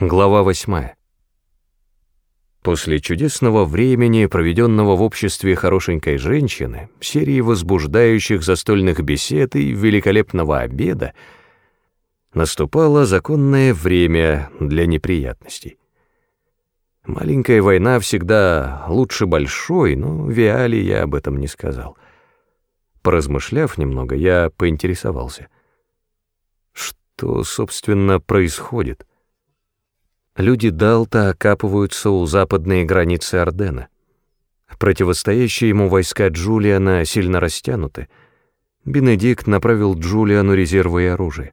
Глава восьмая. После чудесного времени, проведенного в обществе хорошенькой женщины, серии возбуждающих застольных бесед и великолепного обеда, наступало законное время для неприятностей. Маленькая война всегда лучше большой, но Виале я об этом не сказал. Поразмышляв немного, я поинтересовался. Что, собственно, происходит? Люди Далта окапываются у западной границы Ордена. Противостоящие ему войска Джулиана сильно растянуты. Бенедикт направил Джулиану резервы и оружие.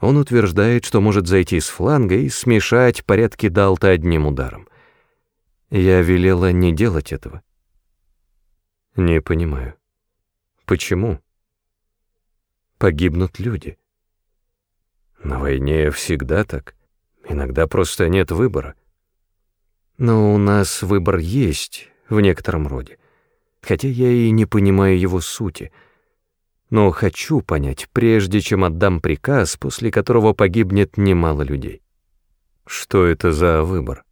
Он утверждает, что может зайти с фланга и смешать порядки Далта одним ударом. Я велела не делать этого. Не понимаю. Почему? Погибнут люди. На войне всегда так. Иногда просто нет выбора. Но у нас выбор есть в некотором роде, хотя я и не понимаю его сути. Но хочу понять, прежде чем отдам приказ, после которого погибнет немало людей. Что это за выбор?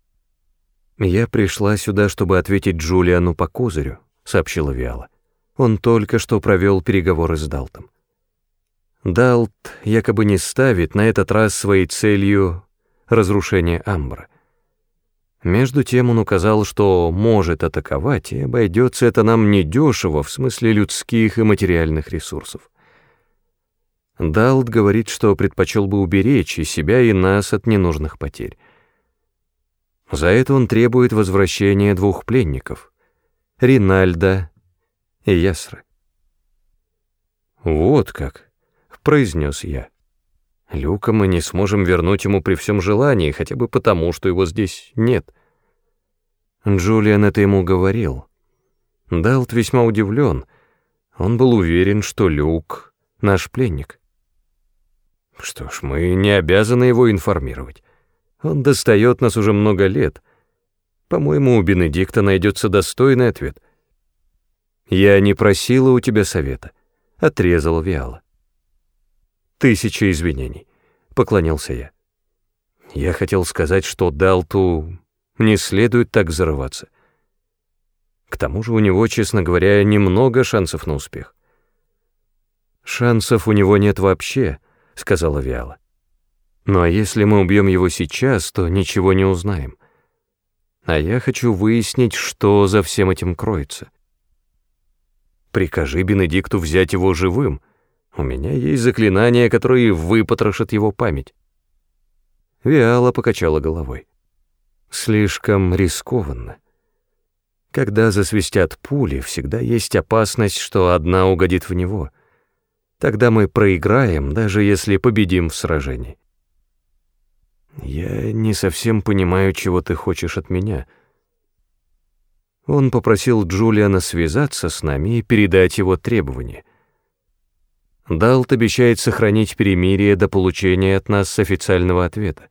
Я пришла сюда, чтобы ответить Джулиану по козырю, сообщила Виала. Он только что провел переговоры с Далтом. Далт якобы не ставит на этот раз своей целью разрушение Амбра. Между тем он указал, что может атаковать, и обойдется это нам недешево в смысле людских и материальных ресурсов. Далт говорит, что предпочел бы уберечь и себя, и нас от ненужных потерь. За это он требует возвращения двух пленников — Ринальда и Ясры. «Вот как», — произнес я. Люка мы не сможем вернуть ему при всем желании, хотя бы потому, что его здесь нет. Джулиан это ему говорил. Далт весьма удивлен. Он был уверен, что Люк — наш пленник. Что ж, мы не обязаны его информировать. Он достает нас уже много лет. По-моему, у Бенедикта найдется достойный ответ. «Я не просила у тебя совета», — отрезал Виала. Тысяча извинений, поклонился я. Я хотел сказать, что Далту не следует так зарываться. К тому же у него, честно говоря, немного шансов на успех. «Шансов у него нет вообще», — сказала Виала. «Ну а если мы убьем его сейчас, то ничего не узнаем. А я хочу выяснить, что за всем этим кроется. Прикажи Бенедикту взять его живым», — у меня есть заклинания, которые выпотрошат его память. Виала покачала головой. Слишком рискованно. Когда засвистят пули, всегда есть опасность, что одна угодит в него. Тогда мы проиграем, даже если победим в сражении. Я не совсем понимаю, чего ты хочешь от меня. Он попросил Джулиана связаться с нами и передать его требования — Далт обещает сохранить перемирие до получения от нас официального ответа.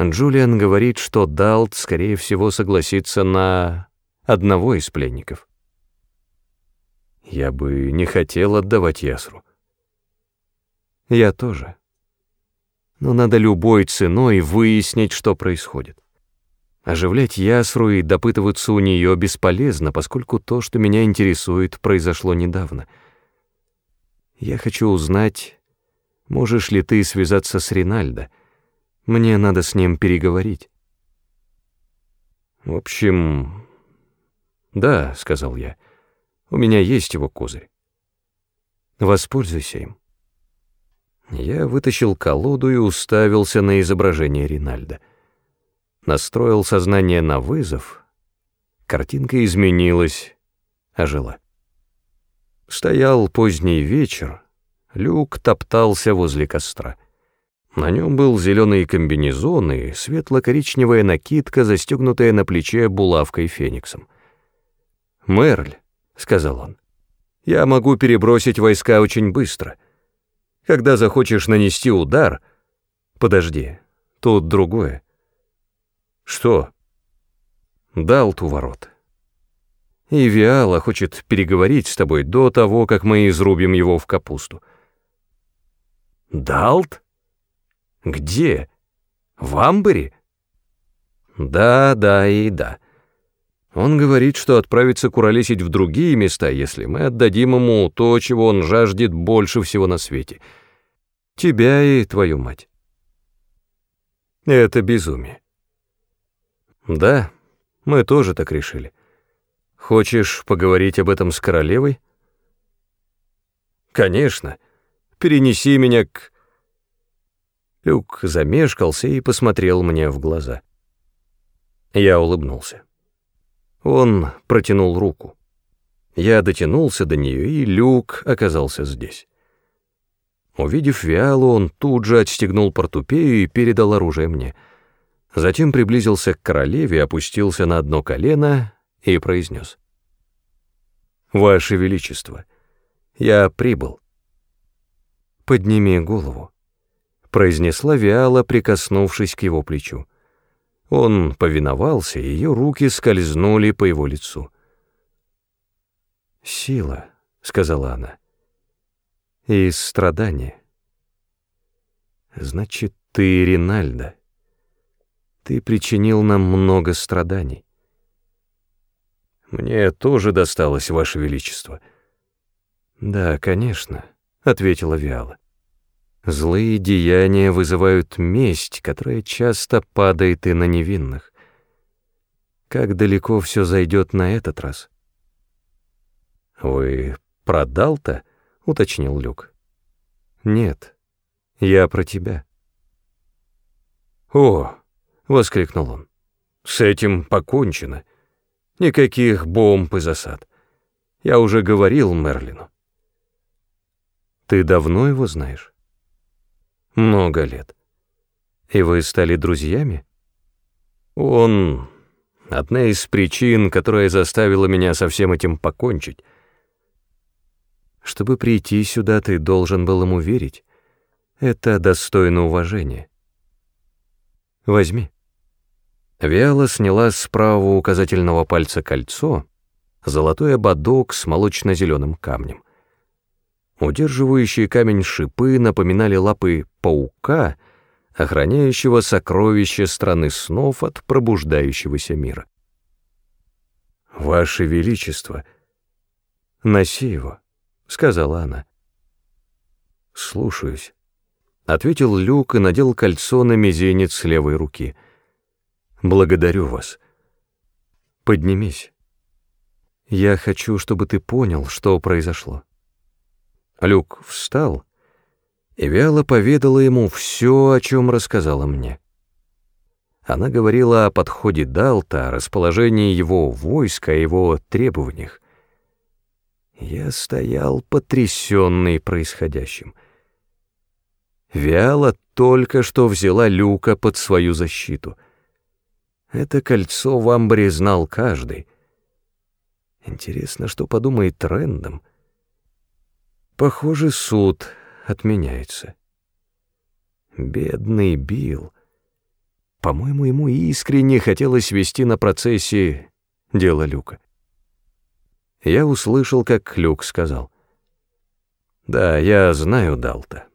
Джулиан говорит, что Далт, скорее всего, согласится на одного из пленников. Я бы не хотел отдавать Ясру. Я тоже. Но надо любой ценой выяснить, что происходит. Оживлять Ясру и допытываться у нее бесполезно, поскольку то, что меня интересует, произошло недавно — я хочу узнать, можешь ли ты связаться с Ринальдо. Мне надо с ним переговорить. В общем, да, сказал я. У меня есть его козырь. Воспользуйся им. Я вытащил колоду и уставился на изображение Ринальда. Настроил сознание на вызов. Картинка изменилась, ожила. Стоял поздний вечер, Люк топтался возле костра. На нем был зеленый комбинезон и светло-коричневая накидка, застегнутая на плече булавкой фениксом. «Мерль», — сказал он, — «я могу перебросить войска очень быстро. Когда захочешь нанести удар...» «Подожди, тут другое». «Что?» «Дал ту ворот» и Виала хочет переговорить с тобой до того, как мы изрубим его в капусту». «Далт? Где?» В Амбере? Да, да и да. Он говорит, что отправится куролесить в другие места, если мы отдадим ему то, чего он жаждет больше всего на свете. Тебя и твою мать. Это безумие. Да, мы тоже так решили. Хочешь поговорить об этом с королевой? Конечно. Перенеси меня к... Люк замешкался и посмотрел мне в глаза. Я улыбнулся. Он протянул руку. Я дотянулся до нее, и Люк оказался здесь. Увидев Виалу, он тут же отстегнул портупею и передал оружие мне. Затем приблизился к королеве, опустился на одно колено и произнес. «Ваше Величество, я прибыл». «Подними голову», — произнесла Виала, прикоснувшись к его плечу. Он повиновался, и ее руки скользнули по его лицу. «Сила», — сказала она, — «и страдание». «Значит, ты Ринальдо. Ты причинил нам много страданий». «Мне тоже досталось, Ваше Величество». «Да, конечно», — ответила Виала. Злые деяния вызывают месть, которая часто падает и на невинных. Как далеко все зайдет на этот раз? «Вы продал-то?» — уточнил Люк. «Нет, я про тебя». «О!» — воскликнул он. «С этим покончено. Никаких бомб и засад. Я уже говорил Мерлину». «Ты давно его знаешь?» Много лет. И вы стали друзьями? Он — одна из причин, которая заставила меня со всем этим покончить. Чтобы прийти сюда, ты должен был ему верить. Это достойно уважения. Возьми. Виала сняла с правого указательного пальца кольцо, золотой ободок с молочно-зеленым камнем. Удерживающие камень шипы напоминали лапы паука, охраняющего сокровища страны снов от пробуждающегося мира. «Ваше Величество!» «Носи его», — сказала она. «Слушаюсь», — ответил Люк и надел кольцо на мизинец левой руки. «Благодарю вас. Поднимись. Я хочу, чтобы ты понял, что произошло». Люк встал и вяло поведала ему все, о чем рассказала мне. Она говорила о подходе Далта, о расположении его войска, о его требованиях. Я стоял потрясенный происходящим. Виала только что взяла Люка под свою защиту. Это кольцо в амбре знал каждый. Интересно, что подумает Рэндом — Похоже, суд отменяется. Бедный Билл. По-моему, ему искренне хотелось вести на процессе дело Люка. Я услышал, как Люк сказал. «Да, я знаю Далта.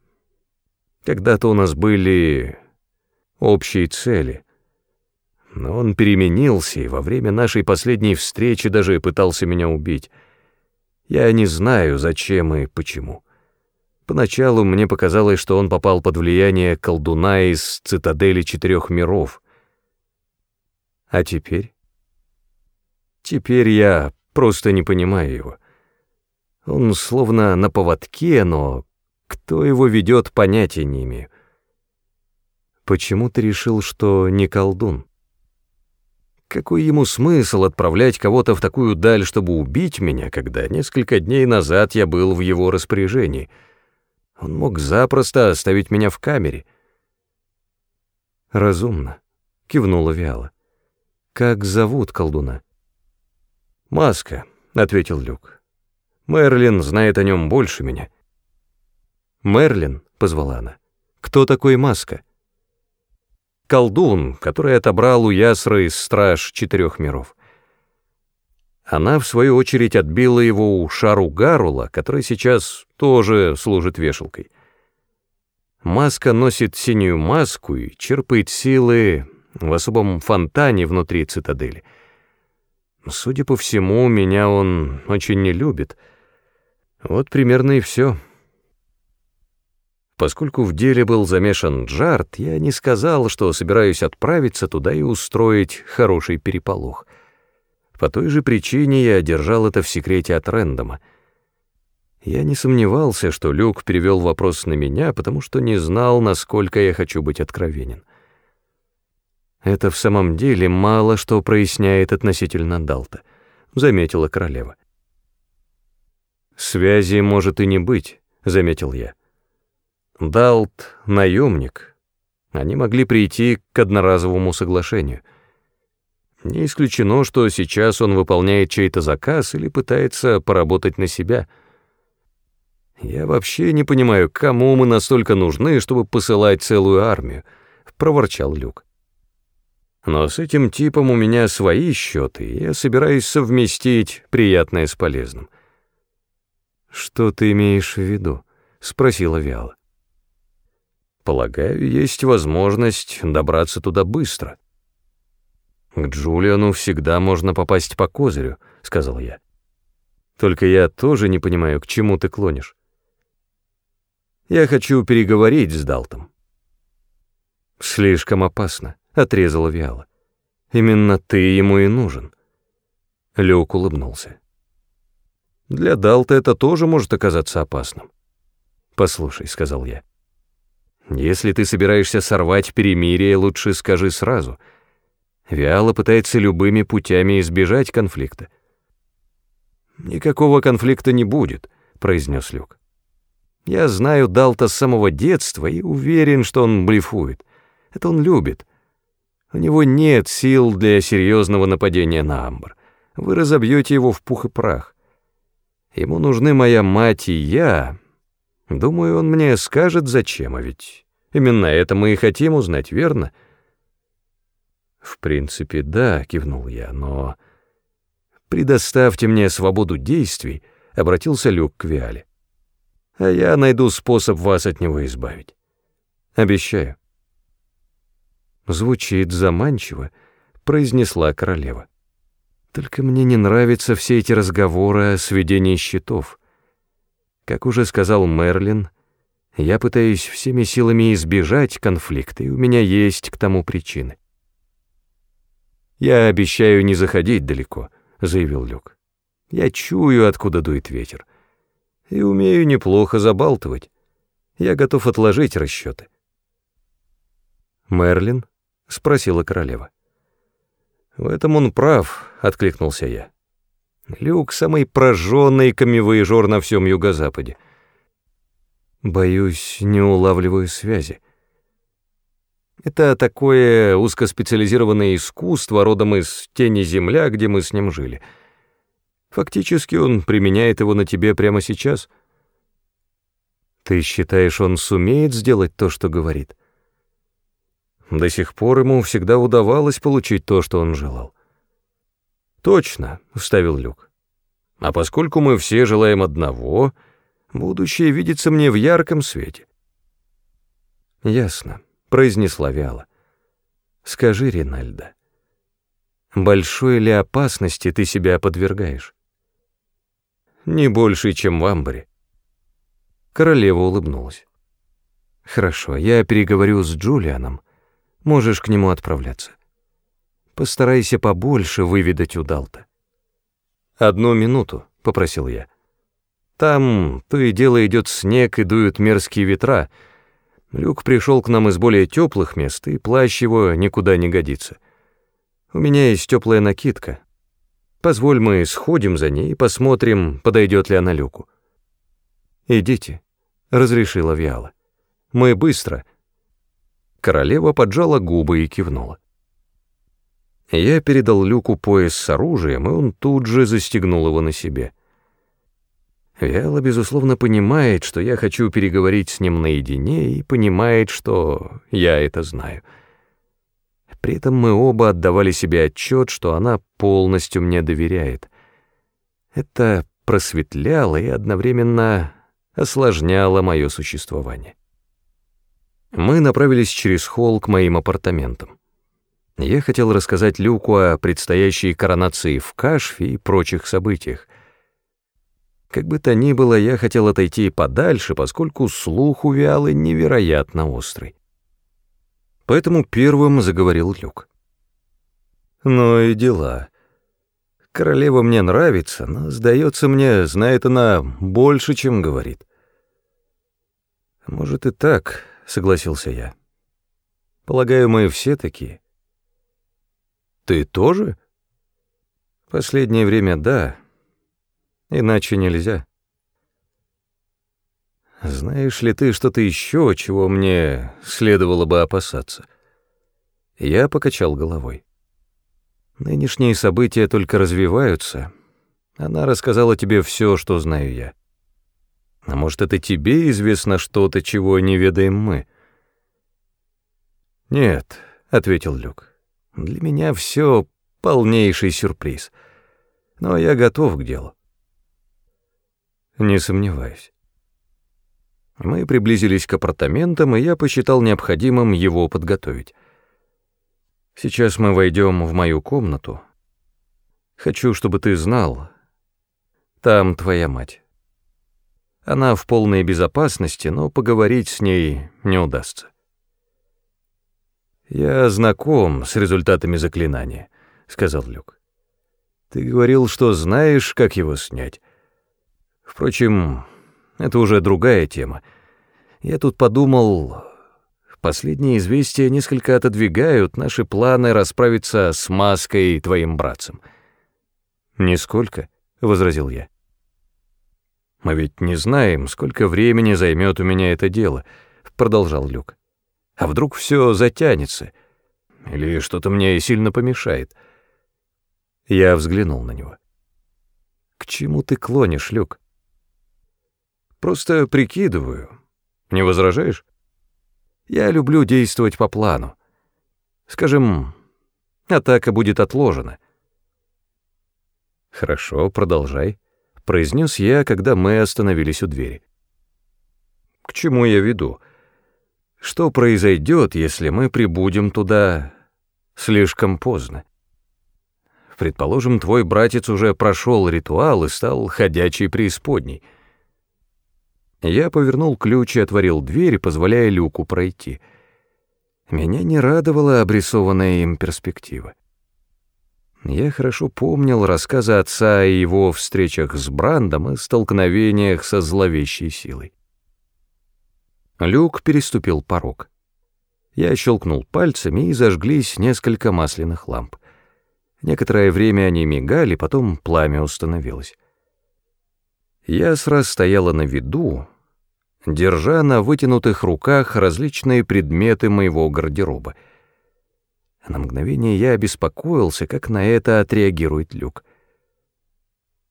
Когда-то у нас были общие цели, но он переменился и во время нашей последней встречи даже пытался меня убить». Я не знаю, зачем и почему. Поначалу мне показалось, что он попал под влияние колдуна из цитадели четырех миров. А теперь? Теперь я просто не понимаю его. Он словно на поводке, но кто его ведет, понятия не имею. Почему ты решил, что не колдун? Какой ему смысл отправлять кого-то в такую даль, чтобы убить меня, когда несколько дней назад я был в его распоряжении? Он мог запросто оставить меня в камере. «Разумно», — кивнула Виала. «Как зовут колдуна?» «Маска», — ответил Люк. «Мерлин знает о нем больше меня». «Мерлин», — позвала она. «Кто такой Маска?» Колдун, который отобрал у Ясры страж четырех миров. Она, в свою очередь, отбила его у Шару Гарула, который сейчас тоже служит вешалкой. Маска носит синюю маску и черпает силы в особом фонтане внутри цитадели. Судя по всему, меня он очень не любит. Вот примерно и все. Поскольку в деле был замешан Джарт, я не сказал, что собираюсь отправиться туда и устроить хороший переполох. По той же причине я держал это в секрете от Рэндома. Я не сомневался, что Люк перевел вопрос на меня, потому что не знал, насколько я хочу быть откровенен. Это в самом деле мало что проясняет относительно Далта, заметила королева. Связи может и не быть, заметил я. Далт — наемник. Они могли прийти к одноразовому соглашению. Не исключено, что сейчас он выполняет чей-то заказ или пытается поработать на себя. Я вообще не понимаю, кому мы настолько нужны, чтобы посылать целую армию, — проворчал Люк. Но с этим типом у меня свои счеты, и я собираюсь совместить приятное с полезным. «Что ты имеешь в виду?» — спросила Виала. Полагаю, есть возможность добраться туда быстро. К Джулиану всегда можно попасть по козырю, сказал я. Только я тоже не понимаю, к чему ты клонишь. Я хочу переговорить с Далтом. Слишком опасно, отрезала Виала. Именно ты ему и нужен. Люк улыбнулся. Для Далта это тоже может оказаться опасным. «Послушай», — сказал я, если ты собираешься сорвать перемирие, лучше скажи сразу. Виала пытается любыми путями избежать конфликта. «Никакого конфликта не будет», — произнес Люк. «Я знаю Далта с самого детства и уверен, что он блефует. Это он любит. У него нет сил для серьезного нападения на Амбр. Вы разобьете его в пух и прах. Ему нужны моя мать и я, Думаю, он мне скажет, зачем, а ведь именно это мы и хотим узнать, верно? В принципе, да, кивнул я, но... Предоставьте мне свободу действий, обратился Люк к Виале. А я найду способ вас от него избавить. Обещаю. Звучит заманчиво, произнесла королева. Только мне не нравятся все эти разговоры о сведении счетов. Как уже сказал Мерлин, я пытаюсь всеми силами избежать конфликта, и у меня есть к тому причины. «Я обещаю не заходить далеко», — заявил Люк. «Я чую, откуда дует ветер, и умею неплохо забалтывать. Я готов отложить расчеты». «Мерлин?» — спросила королева. «В этом он прав», — откликнулся я. Люк — самый прожженный камевоежор на всем юго-западе. Боюсь, не улавливаю связи. Это такое узкоспециализированное искусство родом из тени земля, где мы с ним жили. Фактически он применяет его на тебе прямо сейчас. Ты считаешь, он сумеет сделать то, что говорит? До сих пор ему всегда удавалось получить то, что он желал. «Точно», — вставил Люк. «А поскольку мы все желаем одного, будущее видится мне в ярком свете». «Ясно», — произнесла Виала. «Скажи, Ринальда, большой ли опасности ты себя подвергаешь?» «Не больше, чем в Амбаре». Королева улыбнулась. «Хорошо, я переговорю с Джулианом. Можешь к нему отправляться. Постарайся побольше выведать у Далта. «Одну минуту», — попросил я. «Там то и дело идет снег и дуют мерзкие ветра. Люк пришел к нам из более теплых мест, и плащ его никуда не годится. У меня есть теплая накидка. Позволь мы сходим за ней и посмотрим, подойдет ли она Люку». «Идите», — разрешила Виала. «Мы быстро». Королева поджала губы и кивнула. Я передал Люку пояс с оружием, и он тут же застегнул его на себе. Виала, безусловно, понимает, что я хочу переговорить с ним наедине, и понимает, что я это знаю. При этом мы оба отдавали себе отчет, что она полностью мне доверяет. Это просветляло и одновременно осложняло мое существование. Мы направились через холл к моим апартаментам. Я хотел рассказать Люку о предстоящей коронации в Кашфе и прочих событиях. Как бы то ни было, я хотел отойти подальше, поскольку слух у Виалы невероятно острый. Поэтому первым заговорил Люк. «Ну и дела. Королева мне нравится, но, сдается мне, знает она больше, чем говорит». «Может и так», — согласился я. «Полагаю, мы все такие». Ты тоже? Последнее время да. Иначе нельзя. Знаешь ли ты что-то еще, чего мне следовало бы опасаться? Я покачал головой. Нынешние события только развиваются. Она рассказала тебе все, что знаю я. А может, это тебе известно что-то, чего не ведаем мы? Нет, — ответил Люк. Для меня все полнейший сюрприз. Но я готов к делу. Не сомневаюсь. Мы приблизились к апартаментам, и я посчитал необходимым его подготовить. Сейчас мы войдем в мою комнату. Хочу, чтобы ты знал, там твоя мать. Она в полной безопасности, но поговорить с ней не удастся. «Я знаком с результатами заклинания», — сказал Люк. «Ты говорил, что знаешь, как его снять. Впрочем, это уже другая тема. Я тут подумал, последние известия несколько отодвигают наши планы расправиться с Маской и твоим братцем». «Нисколько», — возразил я. «Мы ведь не знаем, сколько времени займет у меня это дело», — продолжал Люк. А вдруг все затянется? Или что-то мне сильно помешает? Я взглянул на него. К чему ты клонишь, Люк? Просто прикидываю. Не возражаешь? Я люблю действовать по плану. Скажем, атака будет отложена. Хорошо, продолжай, произнес я, когда мы остановились у двери. К чему я веду? Что произойдет, если мы прибудем туда слишком поздно? Предположим, твой братец уже прошел ритуал и стал ходячей преисподней. Я повернул ключ и отворил дверь, позволяя люку пройти. Меня не радовала обрисованная им перспектива. Я хорошо помнил рассказы отца о его встречах с Брандом и столкновениях со зловещей силой. Люк переступил порог. Я щелкнул пальцами, и зажглись несколько масляных ламп. Некоторое время они мигали, потом пламя установилось. Я сразу стояла на виду, держа на вытянутых руках различные предметы моего гардероба. На мгновение я обеспокоился, как на это отреагирует Люк.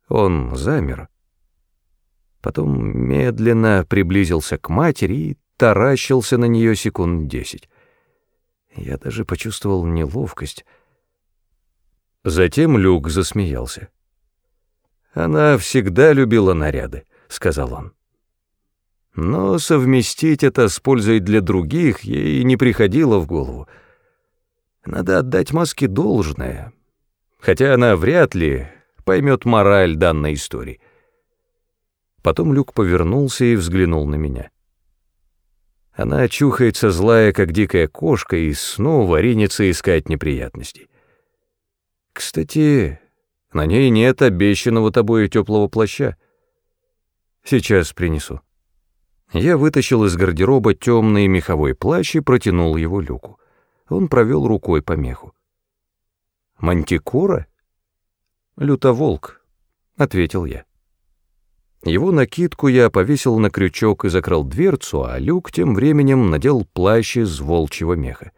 Он замер, потом медленно приблизился к матери и таращился на нее секунд десять. Я даже почувствовал неловкость. Затем Люк засмеялся. «Она всегда любила наряды», — сказал он. Но совместить это с пользой для других ей не приходило в голову. Надо отдать маске должное, хотя она вряд ли поймет мораль данной истории. Потом Люк повернулся и взглянул на меня. Она очухается злая, как дикая кошка, и снова ринется искать неприятностей. Кстати, на ней нет обещанного тобой теплого плаща. Сейчас принесу. Я вытащил из гардероба темный меховой плащ и протянул его люку. Он провел рукой по меху. «Мантикора?» «Лютоволк», — ответил я. Его накидку я повесил на крючок и закрыл дверцу, а Люк тем временем надел плащ из волчьего меха.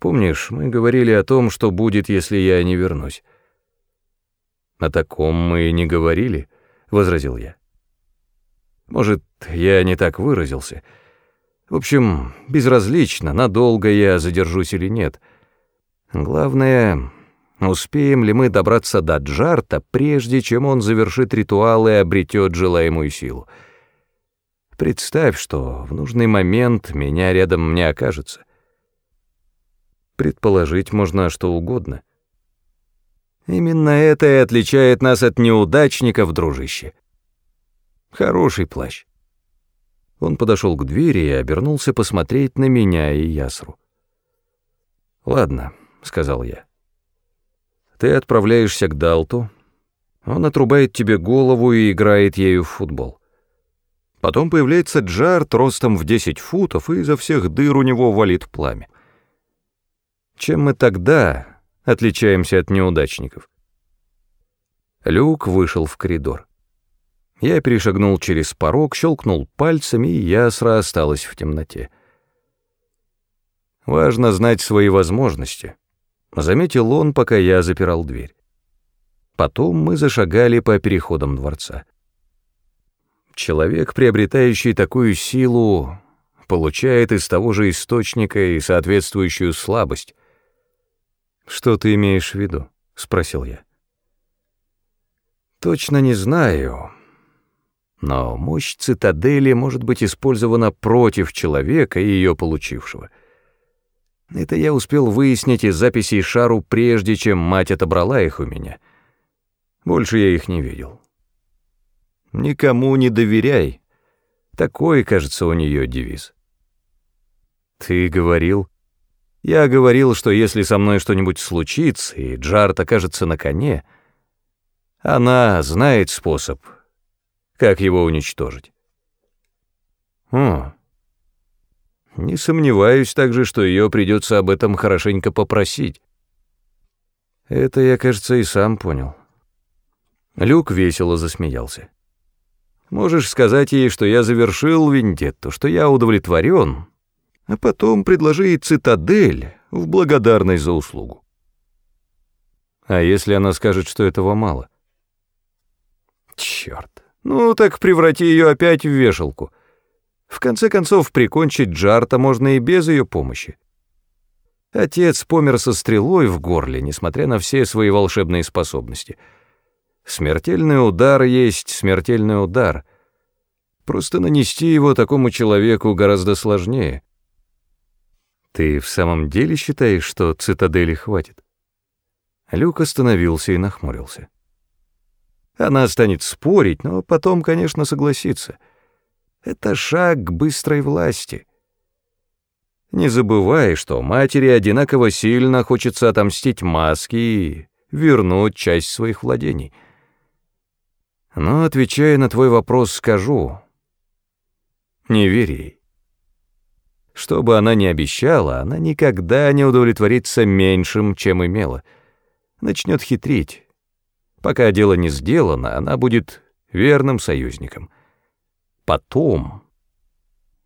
Помнишь, мы говорили о том, что будет, если я не вернусь? О таком мы и не говорили, — возразил я. Может, я не так выразился. В общем, безразлично, надолго я задержусь или нет. Главное, Успеем ли мы добраться до Джарта, прежде чем он завершит ритуал и обретет желаемую силу? Представь, что в нужный момент меня рядом не окажется. Предположить можно что угодно. Именно это и отличает нас от неудачников, дружище. Хороший плащ. Он подошел к двери и обернулся посмотреть на меня и Ясру. «Ладно», — сказал я. «Ты отправляешься к Далту. Он отрубает тебе голову и играет ею в футбол. Потом появляется Джарт ростом в 10 футов, и изо всех дыр у него валит пламя. Чем мы тогда отличаемся от неудачников?» Люк вышел в коридор. Я перешагнул через порог, щелкнул пальцами, и ясра осталась в темноте. Важно знать свои возможности. Заметил он, пока я запирал дверь. Потом мы зашагали по переходам дворца. Человек, приобретающий такую силу, получает из того же источника и соответствующую слабость. «Что ты имеешь в виду?» — спросил я. «Точно не знаю», но мощь цитадели может быть использована против человека и ее получившего. Это я успел выяснить из записей Шару, прежде чем мать отобрала их у меня. Больше я их не видел. «Никому не доверяй». Такой, кажется, у нее девиз. «Ты говорил...» «Я говорил, что если со мной что-нибудь случится, и Джарт окажется на коне, она знает способ как его уничтожить. О, не сомневаюсь также, что ее придется об этом хорошенько попросить. Это я, кажется, и сам понял. Люк весело засмеялся. Можешь сказать ей, что я завершил вендетту, что я удовлетворен, а потом предложи ей цитадель в благодарность за услугу. А если она скажет, что этого мало? Черт. Ну, так преврати ее опять в вешалку. В конце концов, прикончить Джарта можно и без ее помощи. Отец помер со стрелой в горле, несмотря на все свои волшебные способности. Смертельный удар есть смертельный удар. Просто нанести его такому человеку гораздо сложнее. Ты в самом деле считаешь, что цитадели хватит? Люк остановился и нахмурился. Она станет спорить, но потом, конечно, согласится. Это шаг к быстрой власти. Не забывай, что матери одинаково сильно хочется отомстить маске и вернуть часть своих владений. Но, отвечая на твой вопрос, скажу. Не верь ей. Что бы она ни обещала, она никогда не удовлетворится меньшим, чем имела. Начнет хитрить Пока дело не сделано, она будет верным союзником. Потом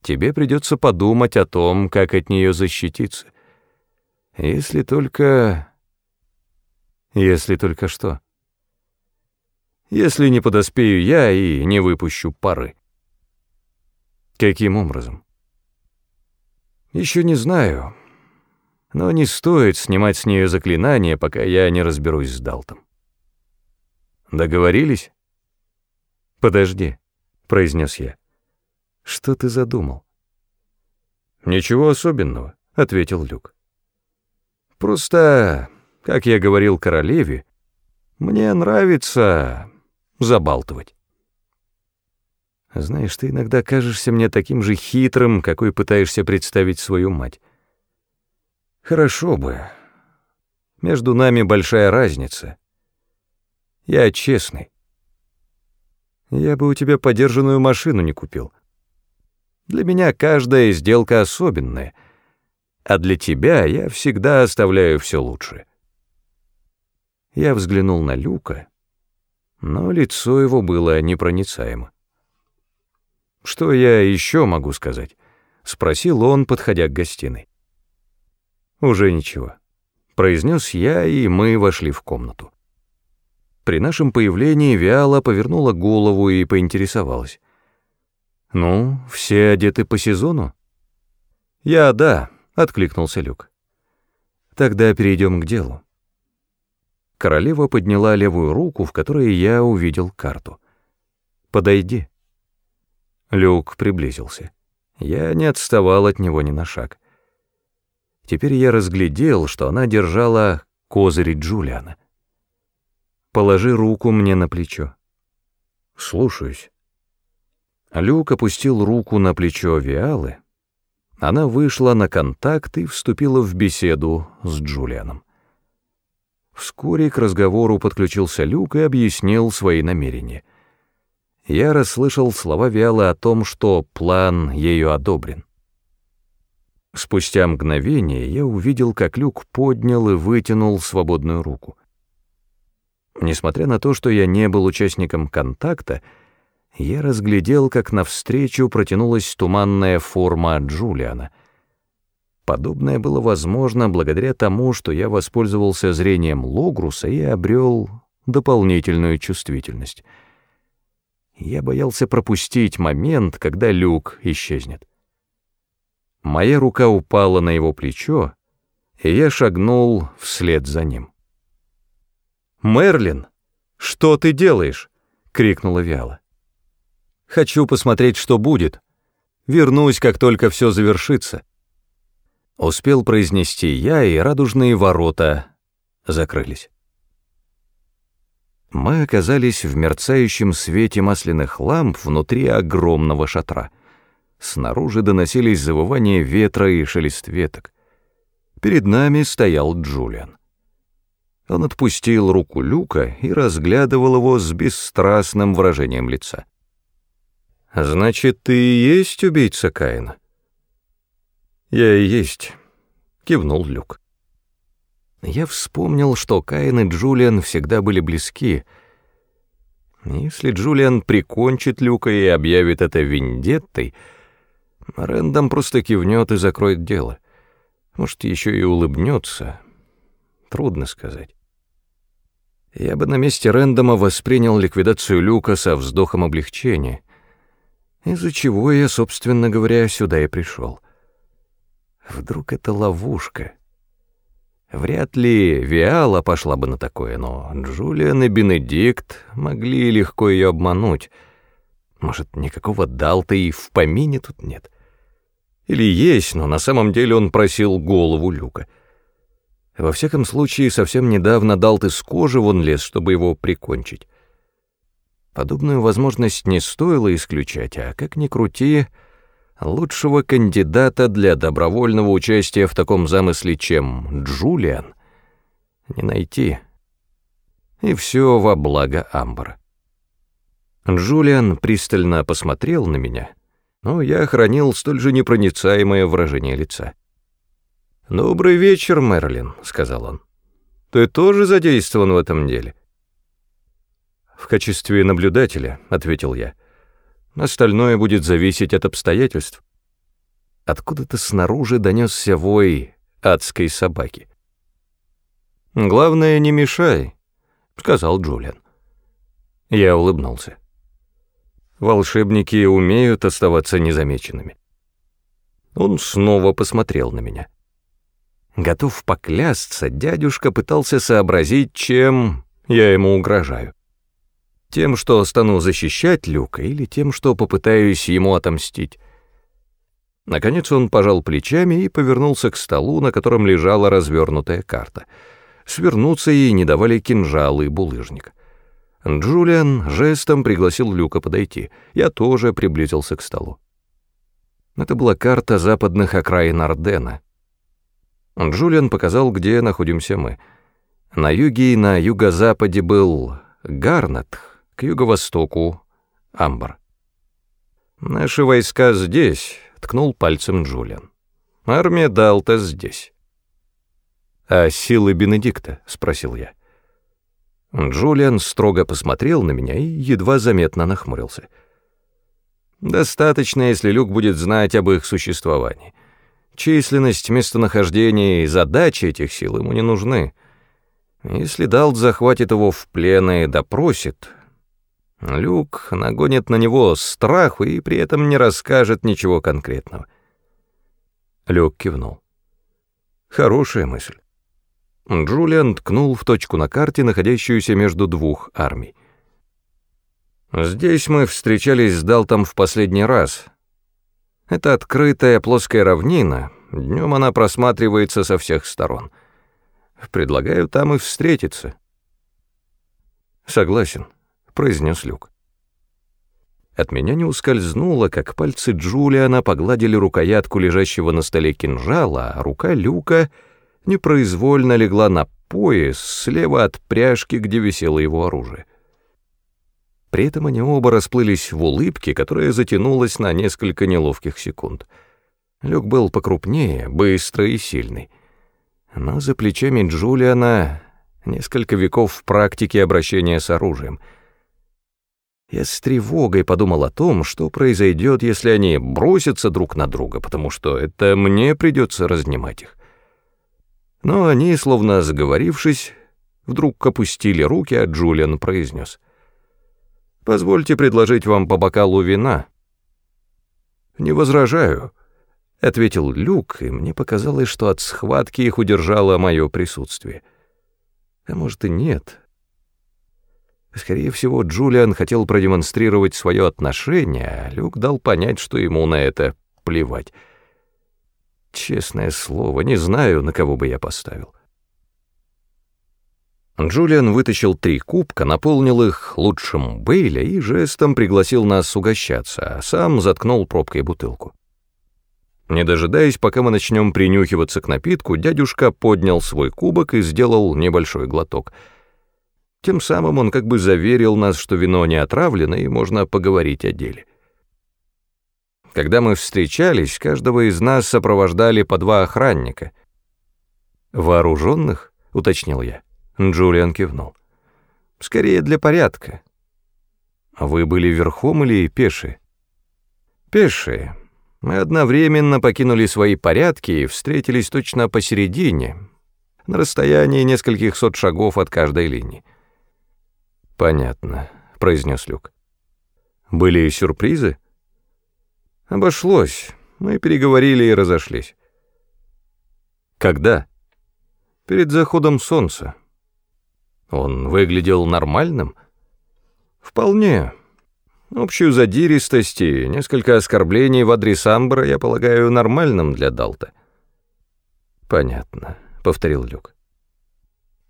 тебе придется подумать о том, как от нее защититься. Если только... Если только что. Если не подоспею я и не выпущу пары. Каким образом? Еще не знаю, но не стоит снимать с нее заклинание, пока я не разберусь с Далтом. Договорились? Подожди, произнес я. Что ты задумал? Ничего особенного, ответил Люк. Просто, как я говорил королеве, мне нравится забалтывать. Знаешь, ты иногда кажешься мне таким же хитрым, какой пытаешься представить свою мать. Хорошо бы. Между нами большая разница. Я честный. Я бы у тебя подержанную машину не купил. Для меня каждая сделка особенная, а для тебя я всегда оставляю все лучшее. Я взглянул на Люка, но лицо его было непроницаемо. «Что я еще могу сказать?» — спросил он, подходя к гостиной. «Уже ничего», — произнес я, и мы вошли в комнату. При нашем появлении Виала повернула голову и поинтересовалась. «Ну, все одеты по сезону?» «Я да», — откликнулся Люк. «Тогда перейдем к делу». Королева подняла левую руку, в которой я увидел карту. «Подойди». Люк приблизился. Я не отставал от него ни на шаг. Теперь я разглядел, что она держала козыри Джулиана. «Положи руку мне на плечо». «Слушаюсь». Люк опустил руку на плечо Виалы. Она вышла на контакт и вступила в беседу с Джулианом. Вскоре к разговору подключился Люк и объяснил свои намерения. Я расслышал слова Виалы о том, что план ею одобрен. Спустя мгновение я увидел, как Люк поднял и вытянул свободную руку. Несмотря на то, что я не был участником контакта, я разглядел, как навстречу протянулась туманная форма Джулиана. Подобное было возможно благодаря тому, что я воспользовался зрением Логруса и обрел дополнительную чувствительность. Я боялся пропустить момент, когда люк исчезнет. Моя рука упала на его плечо, и я шагнул вслед за ним. «Мерлин, что ты делаешь?» — крикнула Виала. Хочу посмотреть, что будет. Вернусь, как только все завершится. Успел произнести я, и радужные ворота закрылись. Мы оказались в мерцающем свете масляных ламп внутри огромного шатра. Снаружи доносились завывания ветра и шелест веток. Перед нами стоял Джулиан. Он отпустил руку Люка и разглядывал его с бесстрастным выражением лица. «Значит, ты и есть убийца Каина?» «Я и есть», — кивнул Люк. Я вспомнил, что Каин и Джулиан всегда были близки. Если Джулиан прикончит Люка и объявит это вендеттой, Рэндом просто кивнет и закроет дело. Может, еще и улыбнется. Трудно сказать. Я бы на месте Рэндома воспринял ликвидацию Люка со вздохом облегчения из-за чего я, собственно говоря, сюда и пришел. Вдруг это ловушка? Вряд ли Виала пошла бы на такое, но Джулиан и Бенедикт могли легко ее обмануть. Может, никакого Далта и в помине тут нет? Или есть, но на самом деле он просил голову Люка. Во всяком случае, совсем недавно Далт из кожи вон лез, чтобы его прикончить. Подобную возможность не стоило исключать, а как ни крути, лучшего кандидата для добровольного участия в таком замысле, чем Джулиан, не найти. И все во благо Амбра. Джулиан пристально посмотрел на меня, но я хранил столь же непроницаемое выражение лица. «Добрый вечер, Мерлин», — сказал он. «Ты тоже задействован в этом деле?» «В качестве наблюдателя», — ответил я. «Остальное будет зависеть от обстоятельств». Откуда-то снаружи донесся вой адской собаки. «Главное, не мешай», — сказал Джулиан. Я улыбнулся. Волшебники умеют оставаться незамеченными. Он снова посмотрел на меня. Готов поклясться, дядюшка пытался сообразить, чем я ему угрожаю. Тем, что стану защищать Люка, или тем, что попытаюсь ему отомстить. Наконец он пожал плечами и повернулся к столу, на котором лежала развернутая карта. Свернуться ей не давали кинжалы и булыжник. Джулиан жестом пригласил Люка подойти. Я тоже приблизился к столу. Это была карта западных окраин Ордена. Джулиан показал, где находимся мы. На юге и на юго-западе был Гарнет, к юго-востоку — Амбар. «Наши войска здесь», — ткнул пальцем Джулиан. «Армия Далта здесь». «А силы Бенедикта?» — спросил я. Джулиан строго посмотрел на меня и едва заметно нахмурился. «Достаточно, если Люк будет знать об их существовании. Численность, местонахождение и задачи этих сил ему не нужны. Если Далт захватит его в плен и допросит, Люк нагонит на него страх и при этом не расскажет ничего конкретного. Люк кивнул. Хорошая мысль. Джулиан ткнул в точку на карте, находящуюся между двух армий. Здесь мы встречались с Далтом в последний раз. Это открытая плоская равнина, днем она просматривается со всех сторон. Предлагаю там и встретиться. Согласен, произнес Люк. От меня не ускользнуло, как пальцы Джулиана погладили рукоятку лежащего на столе кинжала, а рука Люка непроизвольно легла на пояс слева от пряжки, где висело его оружие. При этом они оба расплылись в улыбке, которая затянулась на несколько неловких секунд. Люк был покрупнее, быстрый и сильный. Но за плечами Джулиана несколько веков в практике обращения с оружием. Я с тревогой подумал о том, что произойдет, если они бросятся друг на друга, потому что это мне придется разнимать их. Но они, словно заговорившись, вдруг опустили руки, а Джулиан произнес — Позвольте предложить вам по бокалу вина». «Не возражаю», — ответил Люк, и мне показалось, что от схватки их удержало мое присутствие. А может и нет. Скорее всего, Джулиан хотел продемонстрировать свое отношение, а Люк дал понять, что ему на это плевать. Честное слово, не знаю, на кого бы я поставил. Джулиан вытащил три кубка, наполнил их лучшим Бейля и жестом пригласил нас угощаться, а сам заткнул пробкой бутылку. Не дожидаясь, пока мы начнем принюхиваться к напитку, дядюшка поднял свой кубок и сделал небольшой глоток. Тем самым он как бы заверил нас, что вино не отравлено и можно поговорить о деле. Когда мы встречались, каждого из нас сопровождали по два охранника. «Вооруженных?» — уточнил я. Джулиан кивнул. «Скорее для порядка». «А вы были верхом или пешие?» «Пешие. Мы одновременно покинули свои порядки и встретились точно посередине, на расстоянии нескольких сот шагов от каждой линии». «Понятно», — произнес Люк. «Были сюрпризы?» «Обошлось. Мы переговорили и разошлись». «Когда?» «Перед заходом солнца». Он выглядел нормальным? Вполне. Общую задиристость и несколько оскорблений в адрес Амбра я полагаю нормальным для Далта. Понятно, повторил Люк.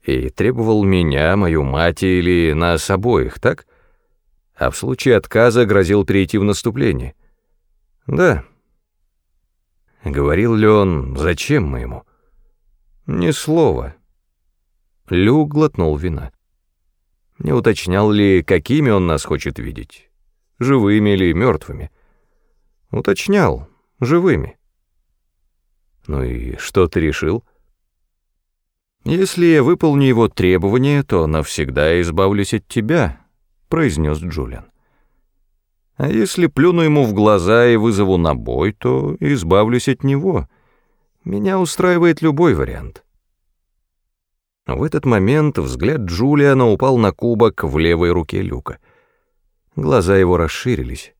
И требовал меня, мою мать или нас обоих, так? А в случае отказа грозил перейти в наступление. Да. Говорил ли он, зачем мы ему? Ни слова. Люк глотнул вина. Не уточнял ли, какими он нас хочет видеть? Живыми или мертвыми? Уточнял, живыми. Ну и что ты решил? Если я выполню его требования, то навсегда избавлюсь от тебя, произнес Джулиан. А если плюну ему в глаза и вызову на бой, то избавлюсь от него. Меня устраивает любой вариант. В этот момент взгляд Джулиана упал на кубок в левой руке Люка. Глаза его расширились.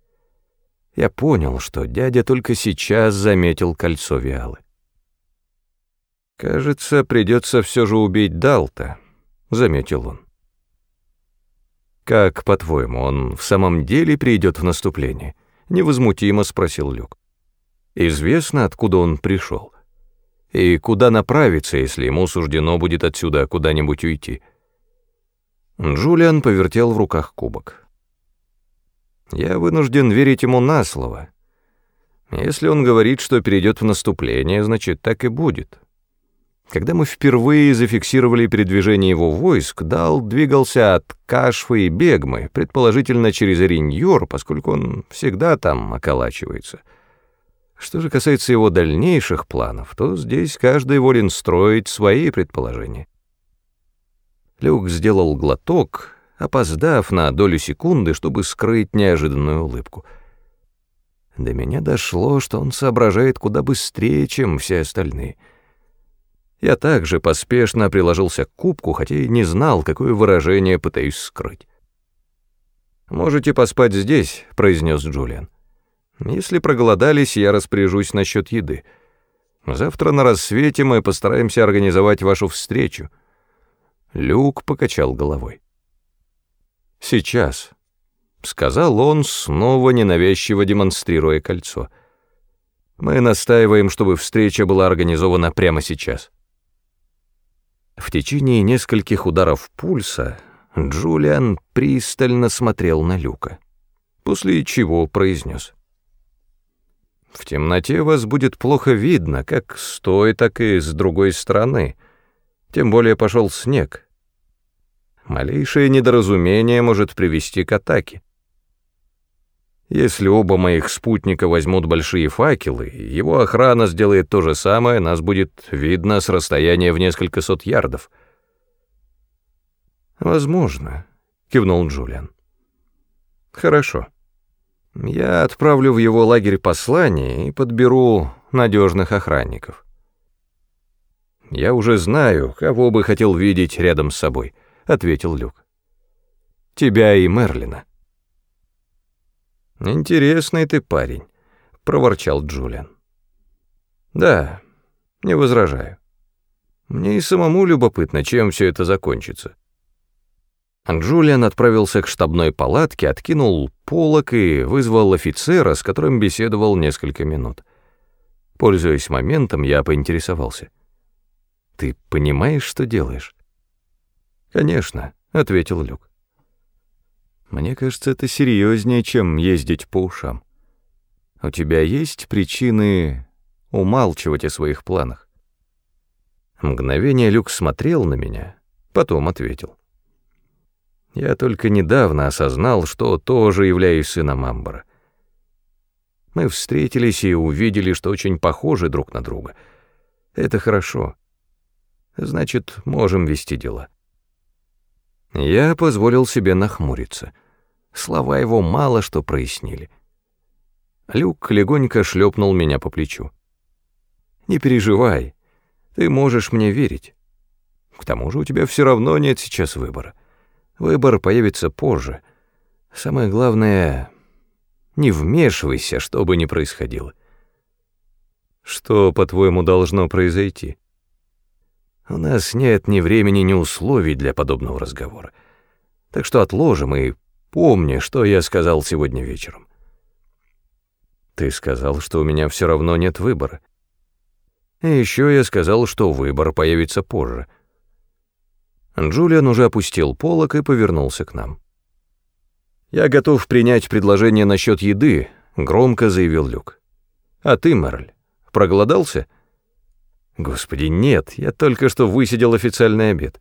Я понял, что дядя только сейчас заметил кольцо Виалы. «Кажется, придется все же убить Далта», — заметил он. «Как, по-твоему, он в самом деле придет в наступление?» — невозмутимо спросил Люк. «Известно, откуда он пришел?» И куда направиться, если ему суждено будет отсюда куда-нибудь уйти? Джулиан повертел в руках кубок. Я вынужден верить ему на слово. Если он говорит, что перейдет в наступление, значит, так и будет. Когда мы впервые зафиксировали передвижение его войск, Дал двигался от Кашфы и Бегмы, предположительно через Риньор, поскольку он всегда там околачивается — что же касается его дальнейших планов, то здесь каждый волен строить свои предположения. Люк сделал глоток, опоздав на долю секунды, чтобы скрыть неожиданную улыбку. До меня дошло, что он соображает куда быстрее, чем все остальные. Я также поспешно приложился к кубку, хотя и не знал, какое выражение пытаюсь скрыть. «Можете поспать здесь», — произнес Джулиан. Если проголодались, я распоряжусь насчет еды. Завтра на рассвете мы постараемся организовать вашу встречу». Люк покачал головой. «Сейчас. — сказал он, снова ненавязчиво демонстрируя кольцо. «Мы настаиваем, чтобы встреча была организована прямо сейчас». В течение нескольких ударов пульса Джулиан пристально смотрел на Люка, после чего произнес. «В темноте вас будет плохо видно, как с той, так и с другой стороны. Тем более пошел снег. Малейшее недоразумение может привести к атаке. Если оба моих спутника возьмут большие факелы, его охрана сделает то же самое, нас будет видно с расстояния в несколько сот ярдов. «Возможно», — кивнул Джулиан. «Хорошо. Я отправлю в его лагерь послание и подберу надежных охранников. Я уже знаю, кого бы хотел видеть рядом с собой», — ответил Люк. «Тебя и Мерлина». «Интересный ты парень», — проворчал Джулиан. «Да, не возражаю. Мне и самому любопытно, чем все это закончится». Джулиан отправился к штабной палатке, откинул полок и вызвал офицера, с которым беседовал несколько минут. Пользуясь моментом, я поинтересовался. «Ты понимаешь, что делаешь?» «Конечно», — ответил Люк. Мне кажется, это серьезнее, чем ездить по ушам. У тебя есть причины умалчивать о своих планах? Мгновение Люк смотрел на меня, потом ответил. Я только недавно осознал, что тоже являюсь сыном Амбара. Мы встретились и увидели, что очень похожи друг на друга. Это хорошо. Значит, можем вести дела. Я позволил себе нахмуриться. Слова его мало что прояснили. Люк легонько шлепнул меня по плечу. «Не переживай, ты можешь мне верить. К тому же у тебя все равно нет сейчас выбора. Выбор появится позже. Самое главное, не вмешивайся, что бы ни происходило». «Что, по-твоему, должно произойти?» У нас нет ни времени, ни условий для подобного разговора. Так что отложим и помни, что я сказал сегодня вечером. Ты сказал, что у меня все равно нет выбора. И еще я сказал, что выбор появится позже. Джулиан уже опустил полок и повернулся к нам. «Я готов принять предложение насчет еды», — громко заявил Люк. «А ты, Мерль, проголодался?» Господи, нет, я только что высидел официальный обед.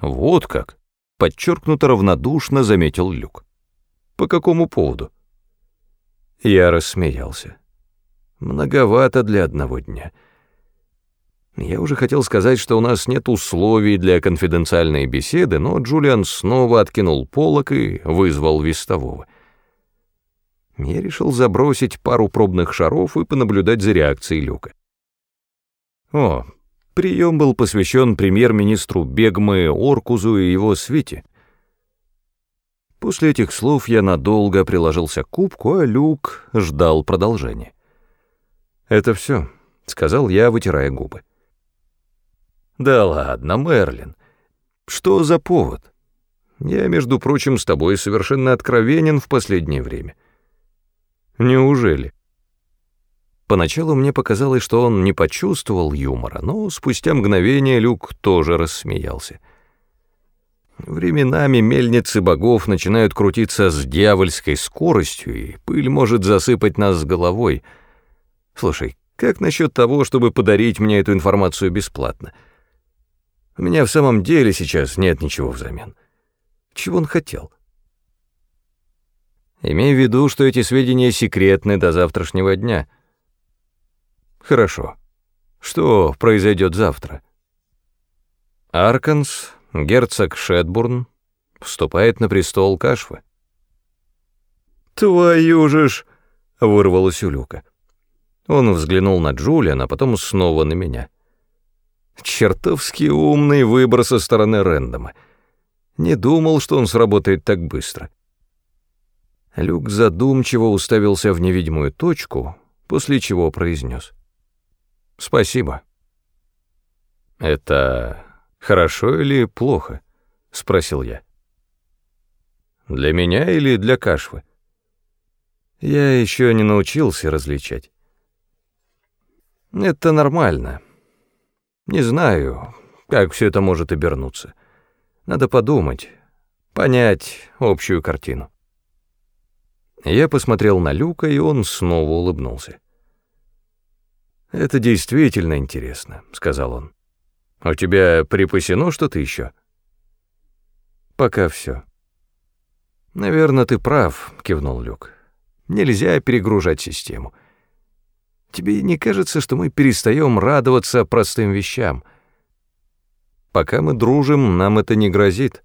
Вот как, подчеркнуто равнодушно заметил Люк. По какому поводу? Я рассмеялся. Многовато для одного дня. Я уже хотел сказать, что у нас нет условий для конфиденциальной беседы, но Джулиан снова откинул полок и вызвал вестового. Я решил забросить пару пробных шаров и понаблюдать за реакцией Люка. О, прием был посвящен премьер-министру Бегмы Оркузу и его свите. После этих слов я надолго приложился к кубку, а Люк ждал продолжения. «Это все», — сказал я, вытирая губы. «Да ладно, Мерлин. Что за повод? Я, между прочим, с тобой совершенно откровенен в последнее время». «Неужели?» Поначалу мне показалось, что он не почувствовал юмора, но спустя мгновение Люк тоже рассмеялся. Временами мельницы богов начинают крутиться с дьявольской скоростью, и пыль может засыпать нас с головой. Слушай, как насчет того, чтобы подарить мне эту информацию бесплатно? У меня в самом деле сейчас нет ничего взамен. Чего он хотел? Имей в виду, что эти сведения секретны до завтрашнего дня — Хорошо. Что произойдет завтра? Арканс, герцог Шетбурн, вступает на престол Кашвы. «Твою же ж!» — вырвалось у Люка. Он взглянул на Джулиана, а потом снова на меня. Чертовски умный выбор со стороны Рэндома. Не думал, что он сработает так быстро. Люк задумчиво уставился в невидимую точку, после чего произнес — «Спасибо». «Это хорошо или плохо?» — спросил я. Для меня или для кашвы? Я еще не научился различать. Это нормально. Не знаю, как все это может обернуться. Надо подумать, понять общую картину. Я посмотрел на Люка, и он снова улыбнулся. «Это действительно интересно», — сказал он. «У тебя припасено что-то еще?» «Пока все». «Наверное, ты прав», — кивнул Люк. «Нельзя перегружать систему. Тебе не кажется, что мы перестаем радоваться простым вещам? Пока мы дружим, нам это не грозит».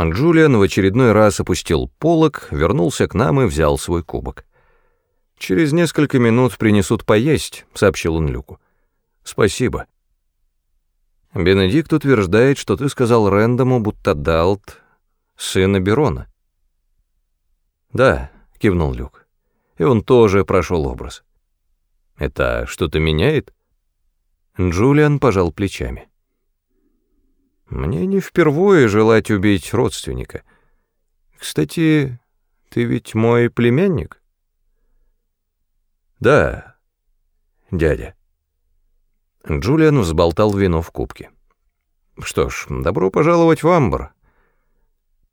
Джулиан в очередной раз опустил полог, вернулся к нам и взял свой кубок. «Через несколько минут принесут поесть», — сообщил он Люку. «Спасибо». «Бенедикт утверждает, что ты сказал Рэндому, будто Далт — сын Аберона». «Да», — кивнул Люк, — «и он тоже прошел образ». «Это что-то меняет?» Джулиан пожал плечами. «Мне не впервые желать убить родственника. Кстати, ты ведь мой племянник?» «Да, дядя». Джулиан взболтал вино в кубке. «Что ж, добро пожаловать в Амбр.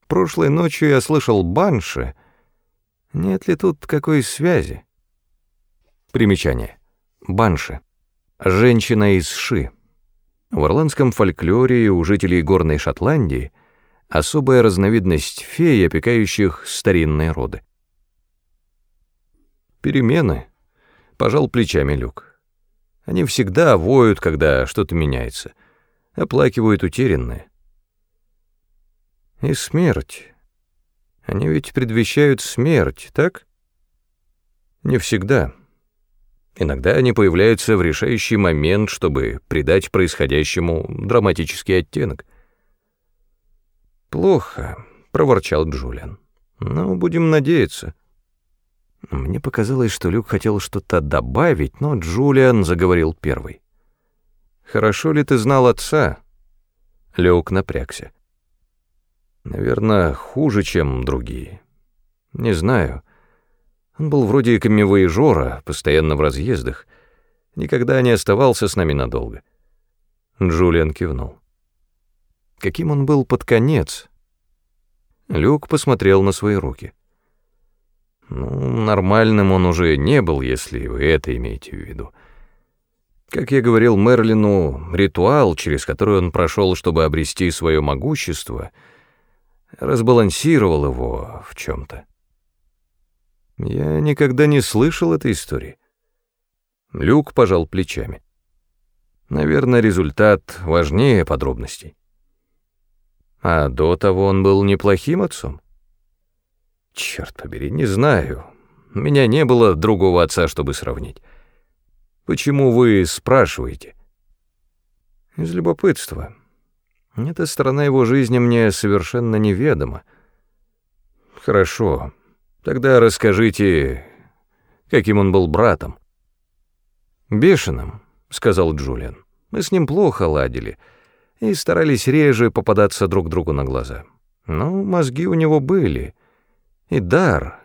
Прошлой ночью я слышал банши. Нет ли тут какой связи?» Примечание. Банши. Женщина из Ши. В ирландском фольклоре у жителей горной Шотландии особая разновидность фей, опекающих старинные роды. Перемены Пожал плечами Люк. Они всегда воют, когда что-то меняется. Оплакивают утерянное. И смерть. Они ведь предвещают смерть, так? Не всегда. Иногда они появляются в решающий момент, чтобы придать происходящему драматический оттенок. «Плохо», — проворчал Джулиан. «Но будем надеяться». Мне показалось, что Люк хотел что-то добавить, но Джулиан заговорил первый. «Хорошо ли ты знал отца?» Люк напрягся. «Наверное, хуже, чем другие. Не знаю. Он был вроде камевоежора, постоянно в разъездах. Никогда не оставался с нами надолго». Джулиан кивнул. «Каким он был под конец?» Люк посмотрел на свои руки. Ну, нормальным он уже не был, если вы это имеете в виду. Как я говорил Мерлину, ритуал, через который он прошел, чтобы обрести свое могущество, разбалансировал его в чем-то. Я никогда не слышал этой истории. Люк пожал плечами. Наверное, результат важнее подробностей. А до того он был неплохим отцом. Черт побери, не знаю. У меня не было другого отца, чтобы сравнить. Почему вы спрашиваете? Из любопытства. Эта сторона его жизни мне совершенно неведома. Хорошо. Тогда расскажите, каким он был братом. Бешеным, сказал Джулиан. Мы с ним плохо ладили и старались реже попадаться друг другу на глаза. Но мозги у него были — и дар,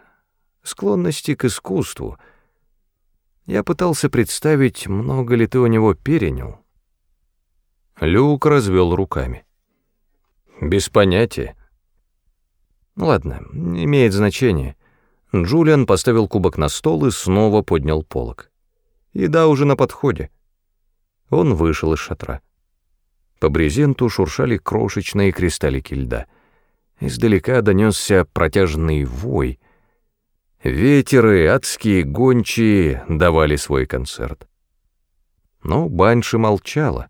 склонности к искусству. Я пытался представить, много ли ты у него перенял. Люк развел руками. Без понятия. Ладно, имеет значения. Джулиан поставил кубок на стол и снова поднял полок. Еда уже на подходе. Он вышел из шатра. По брезенту шуршали крошечные кристаллики льда — Издалека донесся протяжный вой. Ветеры, адские гончие давали свой концерт. Но Банши молчала.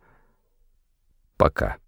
Пока.